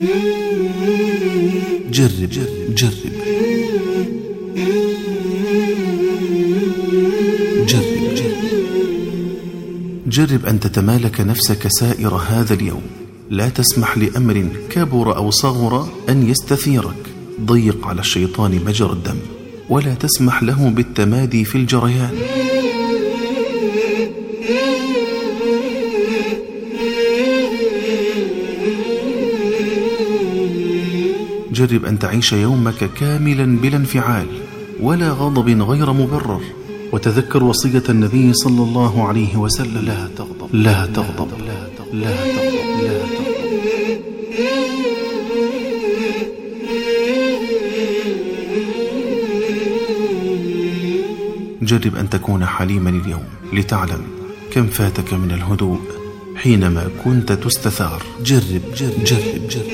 جرب جرب. جرب جرب. جرب جرب أن تتمالك نفسك سائر هذا اليوم. لا تسمح لأمر كبر أو صغر أن يستثيرك. ضيق على الشيطان مجرى الدم. ولا تسمح له بالتمادي في الجريان. جرب أن تعيش يومك كاملا بلا انفعال ولا غضب غير مبرر. وتذكر وصية النبي صلى الله عليه وسلم. لا تغضب لا تغضب لا تغضب لا تغضب, لا تغضب. جرب أن تكون حليما اليوم لتعلم كم فاتك من الهدوء حينما كنت تستثار. جرب جرب جرب جرب.